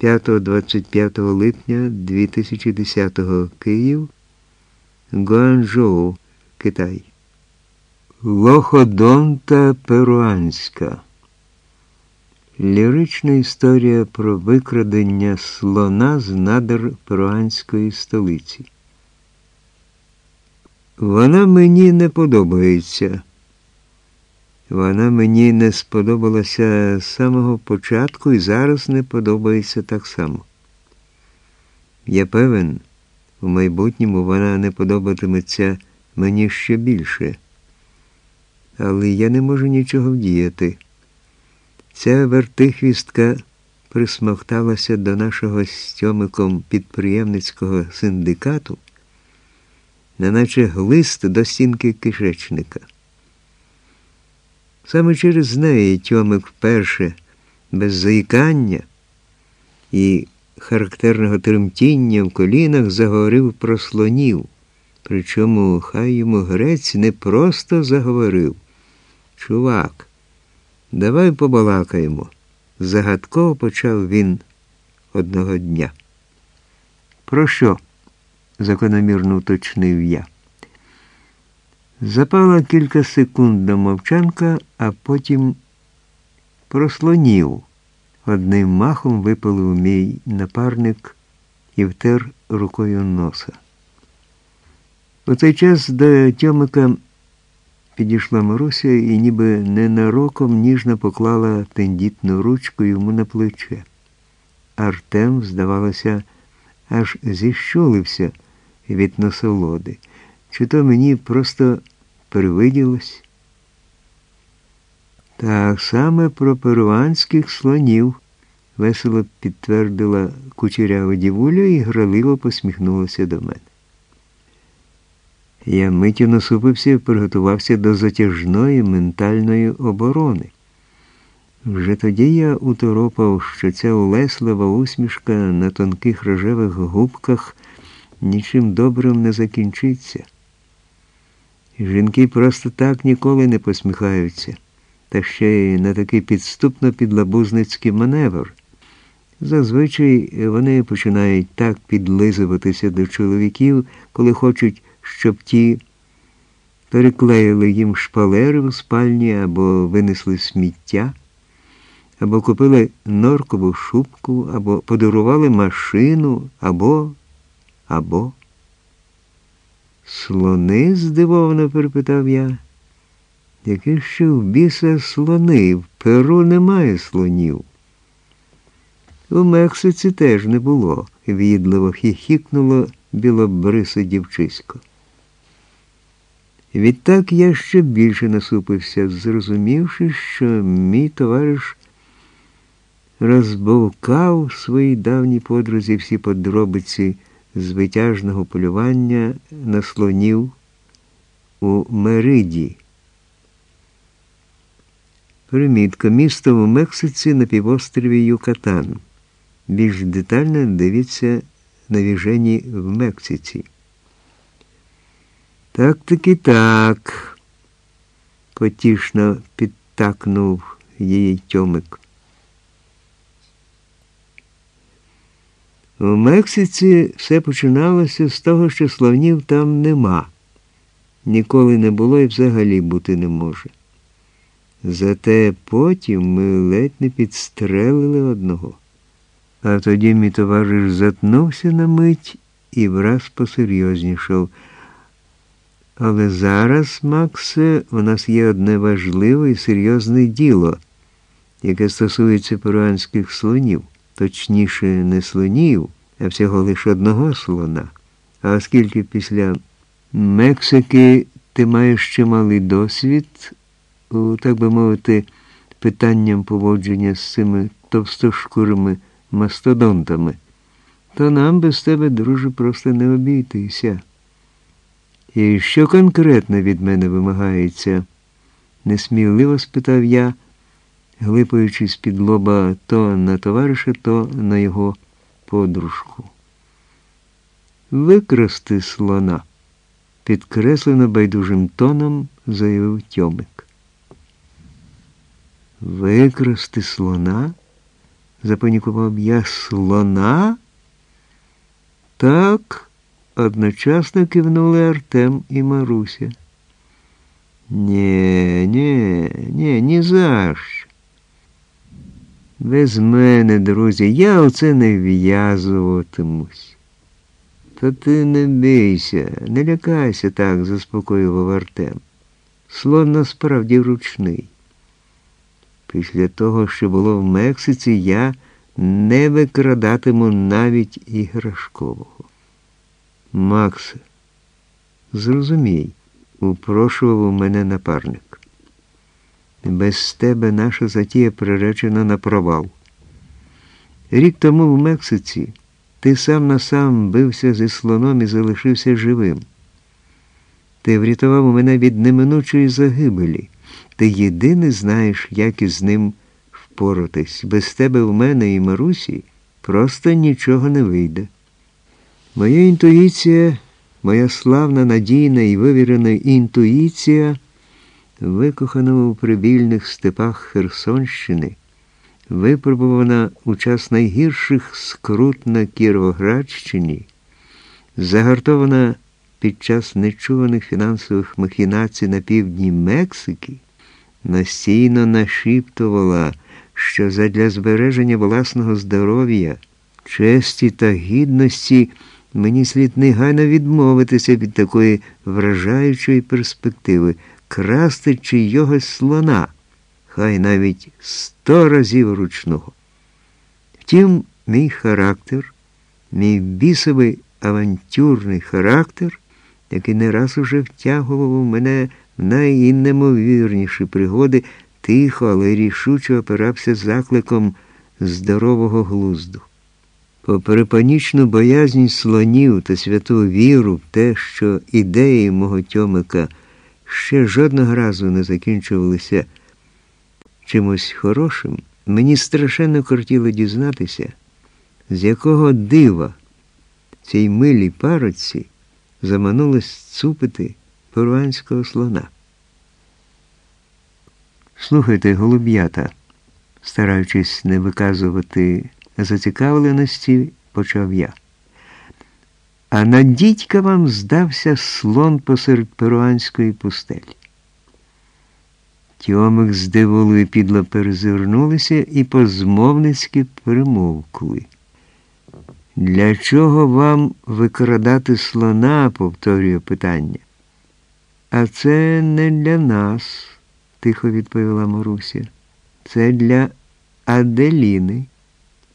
5-25 липня 2010 Київ, Гуанчжоу, Китай. Лоходонта Перуанська. Лірична історія про викрадення слона з надр перуанської столиці. Вона мені не подобається. Вона мені не сподобалася з самого початку і зараз не подобається так само. Я певен, у майбутньому вона не подобатиметься мені ще більше. Але я не можу нічого вдіяти. Ця вертихвістка присмокталася до нашого стьомиком підприємницького синдикату, неначе глист до стінки кишечника. Саме через неї Тьомик вперше, без заїкання і характерного тремтіння в колінах заговорив про слонів. Причому хай йому грець не просто заговорив. Чувак, давай побалакаємо. Загадково почав він одного дня. Про що? закономірно уточнив я. Запала кілька секунд до мовчанка, а потім прослонів. Одним махом випалив мій напарник і втер рукою носа. У цей час до Тьомика підійшла Маруся і ніби ненароком ніжно поклала тендітну ручку йому на плече. Артем, здавалося, аж зіщулився від насолоди. Чи то мені просто привиділось? Так саме про перуанських слонів, весело підтвердила кучерява дівуля і граливо посміхнулася до мене. Я миттю насупився і приготувався до затяжної ментальної оборони. Вже тоді я уторопав, що ця улеслива усмішка на тонких рожевих губках нічим добрим не закінчиться. Жінки просто так ніколи не посміхаються, та ще й на такий підступно підлабузницький маневр. Зазвичай вони починають так підлизуватися до чоловіків, коли хочуть, щоб ті переклеїли їм шпалери у спальні або винесли сміття, або купили норкову шубку, або подарували машину, або, або. Слони? здивовано перепитав я. Які ще в біса слони? В Перу немає слонів. У Мексиці теж не було, в'їдливо хіхікнуло білобрисе дівчисько. Відтак я ще більше насупився, зрозумівши, що мій товариш розбовкав своїй давній подрузі всі подробиці з витяжного полювання на слонів у Мериді. Примітка місто у Мексиці на півострові Юкатан. Більш детально дивіться на віжені в Мексиці. Так таки так, потішно підтакнув її тьомик. У Мексиці все починалося з того, що слонів там нема. Ніколи не було і взагалі бути не може. Зате потім ми ледь не підстрелили одного. А тоді мій товариш затнувся на мить і враз посерйознішав. Але зараз, Максе, у нас є одне важливе і серйозне діло, яке стосується перуанських слонів точніше, не слонів, а всього лише одного слона. А оскільки після Мексики ти маєш чималий досвід, у, так би мовити, питанням поводження з цими товстошкурими мастодонтами, то нам без тебе, друже, просто не обійтися. І що конкретно від мене вимагається? несміливо спитав я глипаючи з-під лоба то на товариша, то на його подружку. Викрасти слона, підкреслено байдужим тоном заявив Тьомик. Викрасти слона? запанікував я слона? Так, одночасно кивнули Артем і Маруся. Нє, ні, ні, ні за що. Без мене, друзі, я оце не в'язуватимусь. Та ти не бійся, не лякайся так, заспокоював Артем. Слон насправді ручний. Після того, що було в Мексиці, я не викрадатиму навіть іграшкового. Макс, зрозумій, упрошував у мене напарник. Без тебе наша затія приречена на провал. Рік тому в Мексиці ти сам на сам бився зі слоном і залишився живим. Ти врятував мене від неминучої загибелі. Ти єдине знаєш, як із ним впоратись. Без тебе в мене і Марусі просто нічого не вийде. Моя інтуїція, моя славна, надійна і вивірена інтуїція, викохана у прибільних степах Херсонщини, випробувана у час найгірших скрут на Кіровоградщині, загартована під час нечуваних фінансових махінацій на півдні Мексики, настійно нашіптувала, що задля збереження власного здоров'я, честі та гідності мені слід негайно відмовитися від такої вражаючої перспективи, красти чийогось слона, хай навіть сто разів ручного. Втім, мій характер, мій бісовий авантюрний характер який не раз уже втягував мене в найнемовірніші пригоди, тихо, але рішуче опирався закликом здорового глузду. Попри панічну боязнь слонів та святу віру в те, що ідеї мого Тьомика ще жодного разу не закінчувалися чимось хорошим, мені страшенно кортіло дізнатися, з якого дива цій милій пароці заманулось цупити перуанського слона. Слухайте, голуб'ята, стараючись не виказувати зацікавленості, почав я. А на дідька вам здався слон посеред перуанської пустелі. Тьомик з диволою підло перезирнулися і позмовницьки перемовкли. Для чого вам викрадати слона, повторює питання. А це не для нас, тихо відповіла Маруся. Це для Аделіни.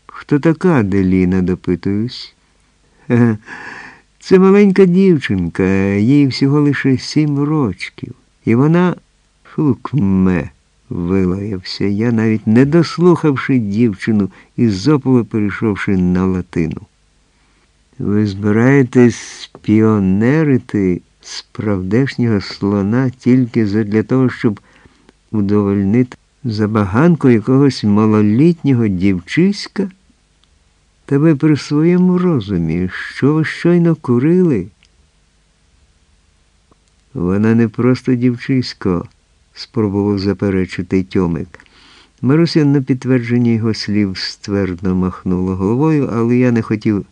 Хто така Аделіна, допитуюсь? Це маленька дівчинка, їй всього лише сім рочків. І вона фукме, вилаявся я, навіть не дослухавши дівчину і зопово перейшовши на латину. Ви збираєтесь спіонерити справдешнього слона тільки задля того, щоб удовольнити забаганку якогось малолітнього дівчиська? Та ви при своєму розумі, що ви щойно курили? Вона не просто дівчисько, спробував заперечити Тьомик. Маруся на підтвердження його слів ствердно махнула головою, але я не хотів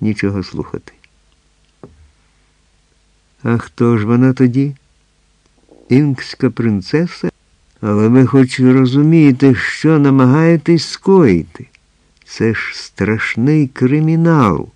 нічого слухати. А хто ж вона тоді? Інкська принцеса? Але ви хоч розумієте, що намагаєтесь скоїти. Це ж страшний кримінал.